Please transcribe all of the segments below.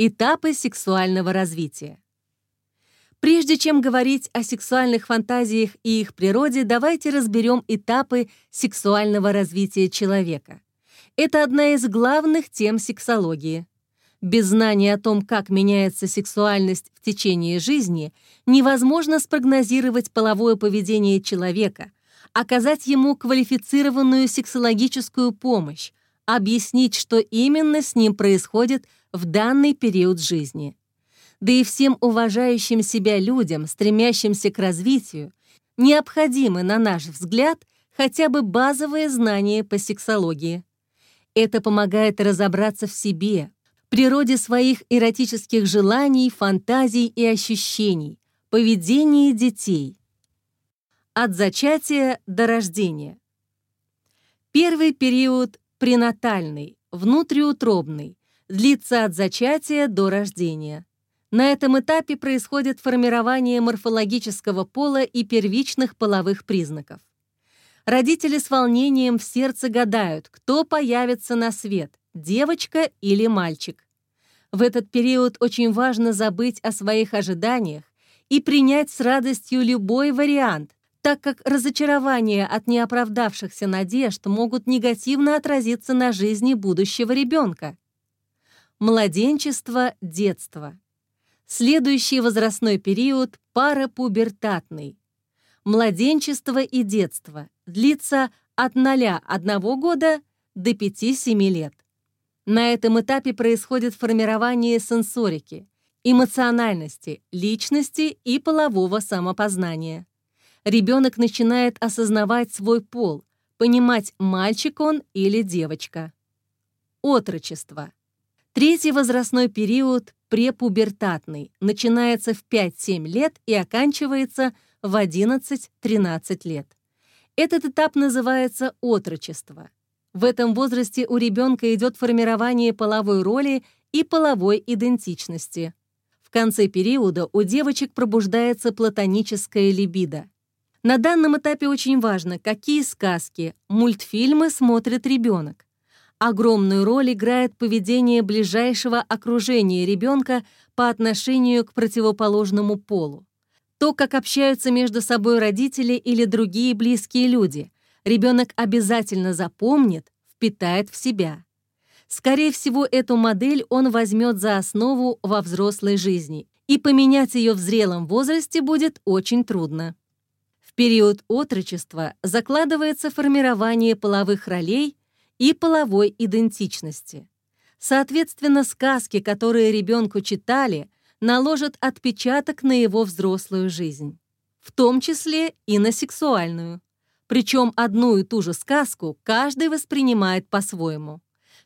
Этапы сексуального развития. Прежде чем говорить о сексуальных фантазиях и их природе, давайте разберем этапы сексуального развития человека. Это одна из главных тем сексологии. Без знания о том, как меняется сексуальность в течение жизни, невозможно спрогнозировать половое поведение человека, оказать ему квалифицированную сексологическую помощь, объяснить, что именно с ним происходит в данный период жизни. Да и всем уважающим себя людям, стремящимся к развитию, необходимы, на наш взгляд, хотя бы базовые знания по сексологии. Это помогает разобраться в себе, природе своих эротических желаний, фантазий и ощущений, поведении детей. От зачатия до рождения. Первый период пренатальный, внутриутробный, длится от зачатия до рождения. На этом этапе происходит формирование морфологического пола и первичных половых признаков. Родители с волнением в сердце гадают, кто появится на свет – девочка или мальчик. В этот период очень важно забыть о своих ожиданиях и принять с радостью любой вариант, так как разочарования от неоправдавшихся надежд могут негативно отразиться на жизни будущего ребенка. Младенчество, детство. Следующий возрастной период – парапубертатный. Младенчество и детство длится от 0,1 года до 5-7 лет. На этом этапе происходит формирование сенсорики, эмоциональности, личности и полового самопознания. Ребенок начинает осознавать свой пол, понимать, мальчик он или девочка. Отрочество – Третий возрастной период препубертатный, начинается в 5-7 лет и оканчивается в 11-13 лет. Этот этап называется отрочество. В этом возрасте у ребенка идет формирование половой роли и половой идентичности. В конце периода у девочек пробуждается платоническая либидо. На данном этапе очень важно, какие сказки, мультфильмы смотрит ребенок. Огромную роль играет поведение ближайшего окружения ребенка по отношению к противоположному полу. То, как общаются между собой родители или другие близкие люди, ребенок обязательно запомнит, впитает в себя. Скорее всего, эту модель он возьмет за основу во взрослой жизни, и поменять ее в зрелом возрасте будет очень трудно. В период отрочества закладывается формирование половых ролей и половой идентичности. Соответственно, сказки, которые ребенку читали, наложат отпечаток на его взрослую жизнь, в том числе и на сексуальную. Причем одну и ту же сказку каждый воспринимает по-своему.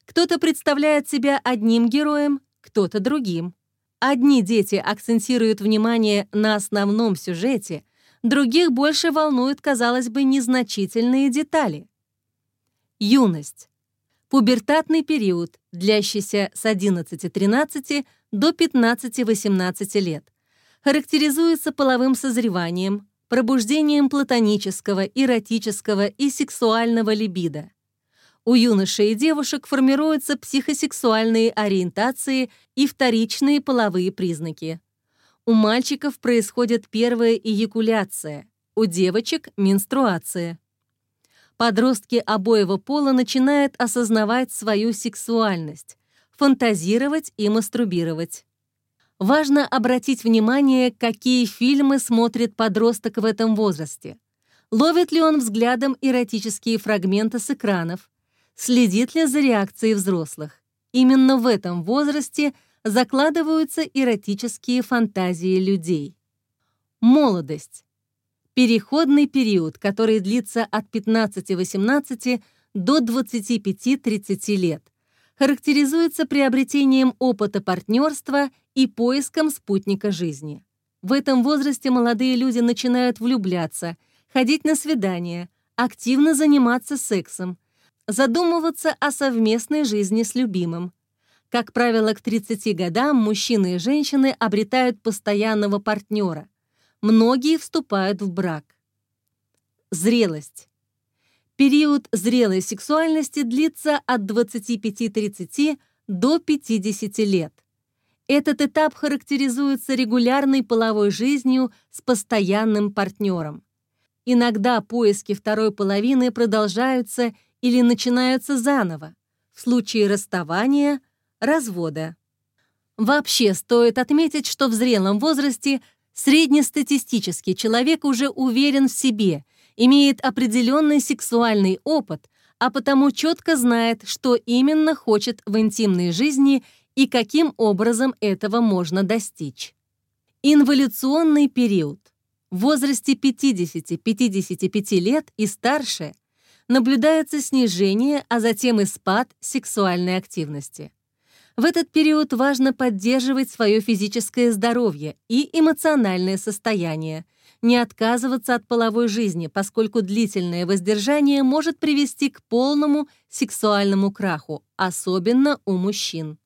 Кто-то представляет себя одним героем, кто-то другим. Одни дети акцентируют внимание на основном сюжете, других больше волнуют, казалось бы, незначительные детали. Юность. Пубертатный период, длящийся с 11-13 до 15-18 лет. Характеризуется половым созреванием, пробуждением платонического, эротического и сексуального либидо. У юношей и девушек формируются психосексуальные ориентации и вторичные половые признаки. У мальчиков происходит первая эякуляция, у девочек – менструация подростки обоего пола начинают осознавать свою сексуальность, фантазировать и мастурбировать. Важно обратить внимание, какие фильмы смотрит подросток в этом возрасте. Ловит ли он взглядом эротические фрагменты с экранов? Следит ли за реакцией взрослых? Именно в этом возрасте закладываются эротические фантазии людей. Молодость. Переходный период, который длится от 15-18 до 25-30 лет, характеризуется приобретением опыта партнерства и поиском спутника жизни. В этом возрасте молодые люди начинают влюбляться, ходить на свидания, активно заниматься сексом, задумываться о совместной жизни с любимым. Как правило, к 30 годам мужчины и женщины обретают постоянного партнера, Многие вступают в брак. Зрелость. Период зрелой сексуальности длится от 25-30 до 50 лет. Этот этап характеризуется регулярной половой жизнью с постоянным партнером. Иногда поиски второй половины продолжаются или начинаются заново, в случае расставания, развода. Вообще стоит отметить, что в зрелом возрасте среднестатистический человек уже уверен в себе, имеет определенный сексуальный опыт, а потому четко знает, что именно хочет в интимной жизни и каким образом этого можно достичь. Инволюционный период. В возрасте 50-55 лет и старше наблюдается снижение, а затем и спад сексуальной активности. В этот период важно поддерживать свое физическое здоровье и эмоциональное состояние, не отказываться от половой жизни, поскольку длительное воздержание может привести к полному сексуальному краху, особенно у мужчин.